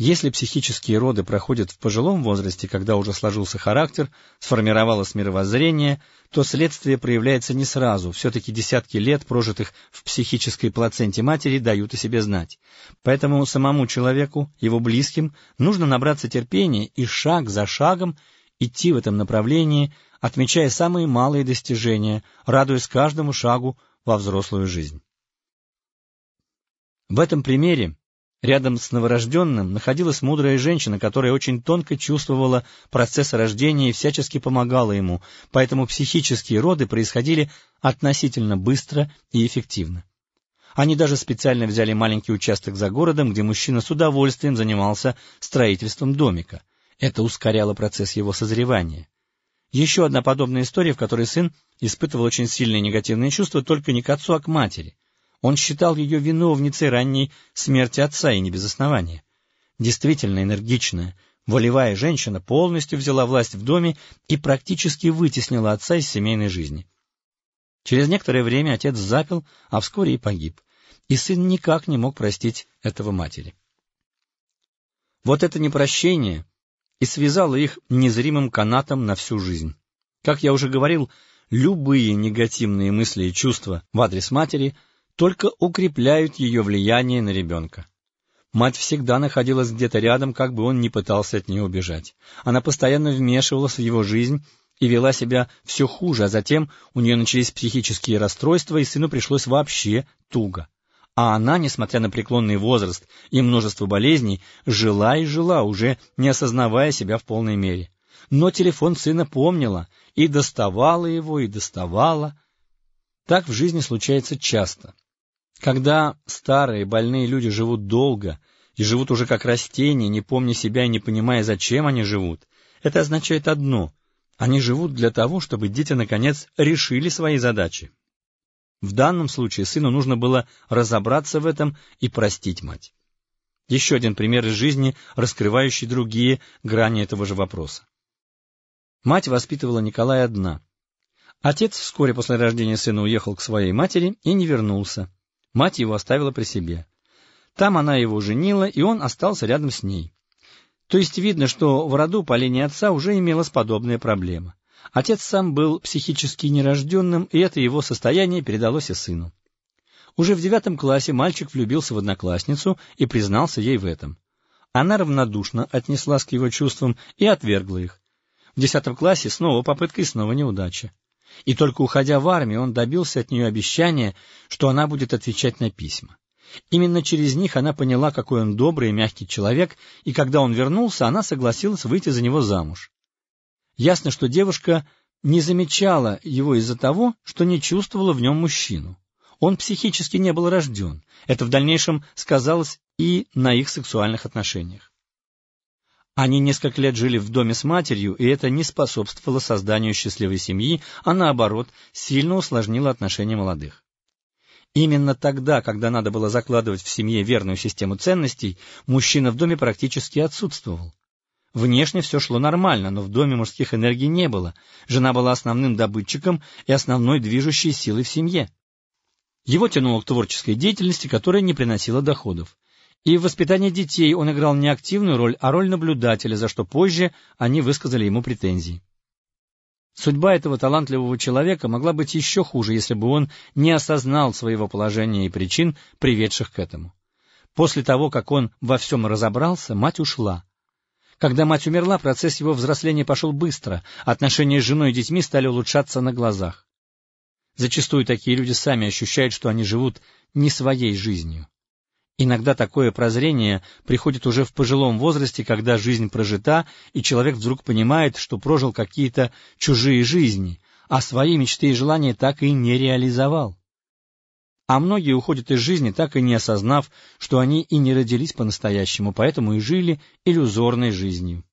Если психические роды проходят в пожилом возрасте, когда уже сложился характер, сформировалось мировоззрение, то следствие проявляется не сразу, все-таки десятки лет, прожитых в психической плаценте матери, дают о себе знать. Поэтому самому человеку, его близким, нужно набраться терпения и шаг за шагом идти в этом направлении, отмечая самые малые достижения, радуясь каждому шагу во взрослую жизнь. В этом примере Рядом с новорожденным находилась мудрая женщина, которая очень тонко чувствовала процесс рождения и всячески помогала ему, поэтому психические роды происходили относительно быстро и эффективно. Они даже специально взяли маленький участок за городом, где мужчина с удовольствием занимался строительством домика. Это ускоряло процесс его созревания. Еще одна подобная история, в которой сын испытывал очень сильные негативные чувства только не к отцу, а к матери — он считал ее виновницей ранней смерти отца и не без основания. Действительно энергичная, волевая женщина полностью взяла власть в доме и практически вытеснила отца из семейной жизни. Через некоторое время отец запил, а вскоре и погиб, и сын никак не мог простить этого матери. Вот это непрощение и связало их незримым канатом на всю жизнь. Как я уже говорил, любые негативные мысли и чувства в адрес матери – только укрепляют ее влияние на ребенка. Мать всегда находилась где-то рядом, как бы он ни пытался от нее убежать. Она постоянно вмешивалась в его жизнь и вела себя все хуже, а затем у нее начались психические расстройства, и сыну пришлось вообще туго. А она, несмотря на преклонный возраст и множество болезней, жила и жила, уже не осознавая себя в полной мере. Но телефон сына помнила и доставала его, и доставала. Так в жизни случается часто. Когда старые больные люди живут долго и живут уже как растения, не помня себя и не понимая, зачем они живут, это означает одно — они живут для того, чтобы дети, наконец, решили свои задачи. В данном случае сыну нужно было разобраться в этом и простить мать. Еще один пример из жизни, раскрывающий другие грани этого же вопроса. Мать воспитывала Николая одна. Отец вскоре после рождения сына уехал к своей матери и не вернулся. Мать его оставила при себе. Там она его женила, и он остался рядом с ней. То есть видно, что в роду по линии отца уже имелась подобная проблема. Отец сам был психически нерожденным, и это его состояние передалось и сыну. Уже в девятом классе мальчик влюбился в одноклассницу и признался ей в этом. Она равнодушно отнеслась к его чувствам и отвергла их. В десятом классе снова попытка и снова неудача. И только уходя в армию, он добился от нее обещания, что она будет отвечать на письма. Именно через них она поняла, какой он добрый и мягкий человек, и когда он вернулся, она согласилась выйти за него замуж. Ясно, что девушка не замечала его из-за того, что не чувствовала в нем мужчину. Он психически не был рожден. Это в дальнейшем сказалось и на их сексуальных отношениях. Они несколько лет жили в доме с матерью, и это не способствовало созданию счастливой семьи, а наоборот, сильно усложнило отношения молодых. Именно тогда, когда надо было закладывать в семье верную систему ценностей, мужчина в доме практически отсутствовал. Внешне все шло нормально, но в доме мужских энергий не было. Жена была основным добытчиком и основной движущей силой в семье. Его тянуло к творческой деятельности, которая не приносила доходов. И в воспитании детей он играл не активную роль, а роль наблюдателя, за что позже они высказали ему претензии. Судьба этого талантливого человека могла быть еще хуже, если бы он не осознал своего положения и причин, приведших к этому. После того, как он во всем разобрался, мать ушла. Когда мать умерла, процесс его взросления пошел быстро, отношения с женой и детьми стали улучшаться на глазах. Зачастую такие люди сами ощущают, что они живут не своей жизнью. Иногда такое прозрение приходит уже в пожилом возрасте, когда жизнь прожита, и человек вдруг понимает, что прожил какие-то чужие жизни, а свои мечты и желания так и не реализовал. А многие уходят из жизни, так и не осознав, что они и не родились по-настоящему, поэтому и жили иллюзорной жизнью.